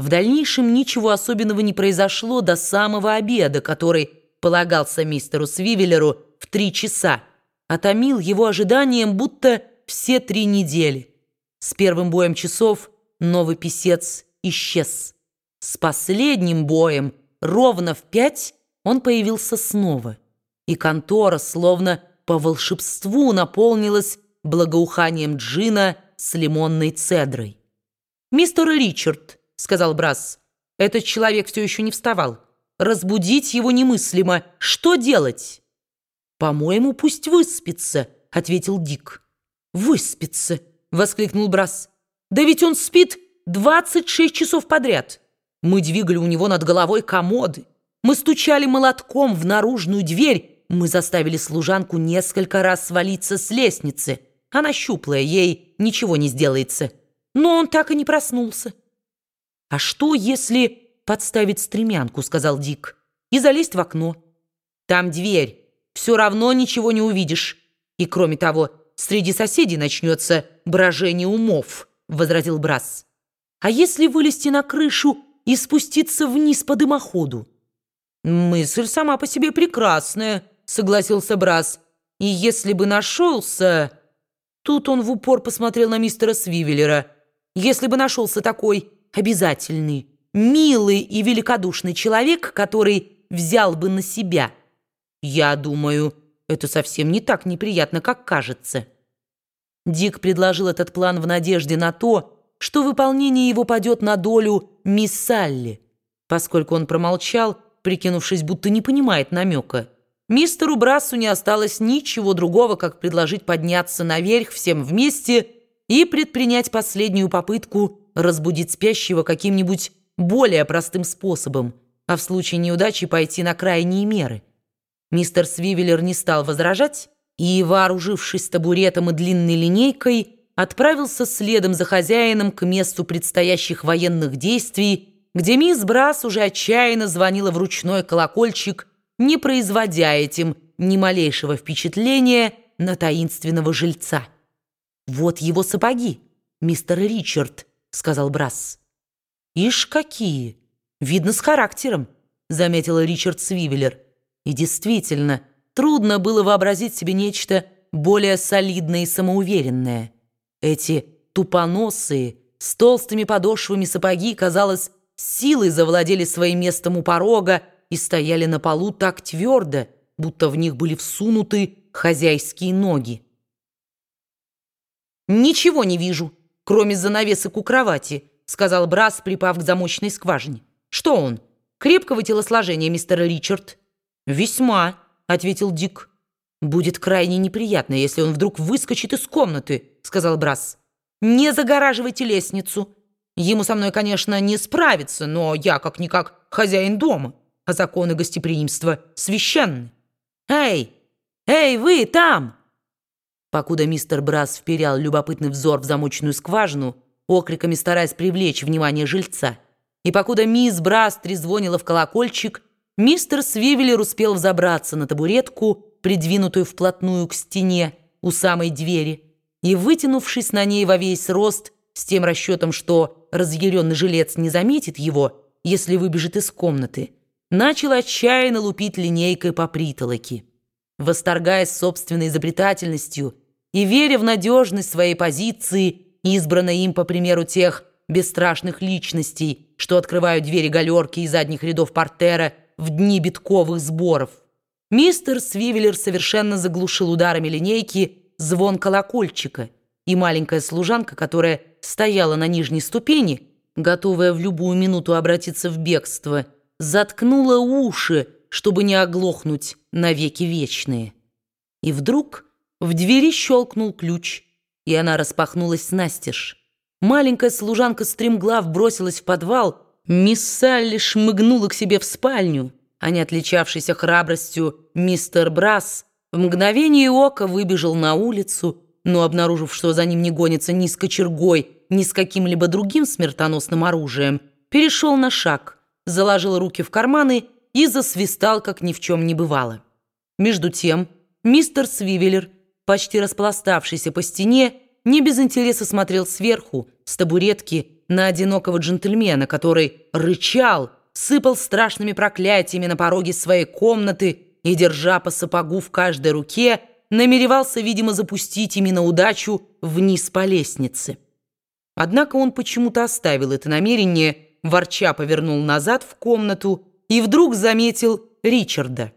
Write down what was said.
В дальнейшем ничего особенного не произошло до самого обеда, который полагался мистеру Свивеллеру в три часа, а томил его ожиданием будто все три недели. С первым боем часов новый писец исчез. С последним боем ровно в пять он появился снова, и контора словно по волшебству наполнилась благоуханием джина с лимонной цедрой. «Мистер Ричард», — сказал Брас, — «этот человек все еще не вставал. Разбудить его немыслимо. Что делать?» «По-моему, пусть выспится», — ответил Дик. «Выспится», — воскликнул Брас. «Да ведь он спит двадцать шесть часов подряд. Мы двигали у него над головой комоды. Мы стучали молотком в наружную дверь. Мы заставили служанку несколько раз свалиться с лестницы. Она щуплая, ей ничего не сделается. Но он так и не проснулся. «А что, если подставить стремянку?» — сказал Дик. «И залезть в окно. Там дверь. Все равно ничего не увидишь. И кроме того, среди соседей начнется брожение умов», — возразил Брас. «А если вылезти на крышу и спуститься вниз по дымоходу?» «Мысль сама по себе прекрасная», — согласился Брас. «И если бы нашелся...» Тут он в упор посмотрел на мистера Свивеллера. «Если бы нашелся такой обязательный, милый и великодушный человек, который взял бы на себя, я думаю, это совсем не так неприятно, как кажется». Дик предложил этот план в надежде на то, что выполнение его падет на долю мисс Салли. Поскольку он промолчал, прикинувшись, будто не понимает намека, Мистеру Брассу не осталось ничего другого, как предложить подняться наверх всем вместе и предпринять последнюю попытку разбудить спящего каким-нибудь более простым способом, а в случае неудачи пойти на крайние меры. Мистер Свивеллер не стал возражать и, вооружившись табуретом и длинной линейкой, отправился следом за хозяином к месту предстоящих военных действий, где мисс Брас уже отчаянно звонила в ручной колокольчик не производя этим ни малейшего впечатления на таинственного жильца. «Вот его сапоги, мистер Ричард», — сказал Брас. «Ишь, какие! Видно, с характером», — заметил Ричард Свивеллер. И действительно, трудно было вообразить себе нечто более солидное и самоуверенное. Эти тупоносые, с толстыми подошвами сапоги, казалось, силой завладели своим местом у порога, и стояли на полу так твердо, будто в них были всунуты хозяйские ноги. «Ничего не вижу, кроме занавесок у кровати», сказал Брас, припав к замочной скважине. «Что он? Крепкого телосложения, мистер Ричард?» «Весьма», — ответил Дик. «Будет крайне неприятно, если он вдруг выскочит из комнаты», — сказал Брас. «Не загораживайте лестницу. Ему со мной, конечно, не справиться, но я, как-никак, хозяин дома» а законы гостеприимства священны. «Эй! Эй, вы там!» Покуда мистер Брас вперял любопытный взор в замочную скважину, окриками стараясь привлечь внимание жильца, и покуда мисс Брас трезвонила в колокольчик, мистер Свивеллер успел взобраться на табуретку, придвинутую вплотную к стене у самой двери, и, вытянувшись на ней во весь рост, с тем расчетом, что разъяренный жилец не заметит его, если выбежит из комнаты, начал отчаянно лупить линейкой по притолоке. Восторгаясь собственной изобретательностью и веря в надежность своей позиции, избранной им по примеру тех бесстрашных личностей, что открывают двери галерки и задних рядов портера в дни битковых сборов, мистер Свивеллер совершенно заглушил ударами линейки звон колокольчика, и маленькая служанка, которая стояла на нижней ступени, готовая в любую минуту обратиться в бегство, заткнула уши, чтобы не оглохнуть навеки вечные. И вдруг в двери щелкнул ключ, и она распахнулась настежь. Маленькая служанка стремглав бросилась в подвал, мисс Салли шмыгнула к себе в спальню, а не отличавшийся храбростью мистер Брас в мгновение ока выбежал на улицу, но, обнаружив, что за ним не гонится ни с кочергой, ни с каким-либо другим смертоносным оружием, перешел на шаг — заложил руки в карманы и засвистал, как ни в чем не бывало. Между тем мистер Свивеллер, почти распластавшийся по стене, не без интереса смотрел сверху, с табуретки, на одинокого джентльмена, который рычал, сыпал страшными проклятиями на пороге своей комнаты и, держа по сапогу в каждой руке, намеревался, видимо, запустить ими на удачу вниз по лестнице. Однако он почему-то оставил это намерение, ворча повернул назад в комнату и вдруг заметил Ричарда.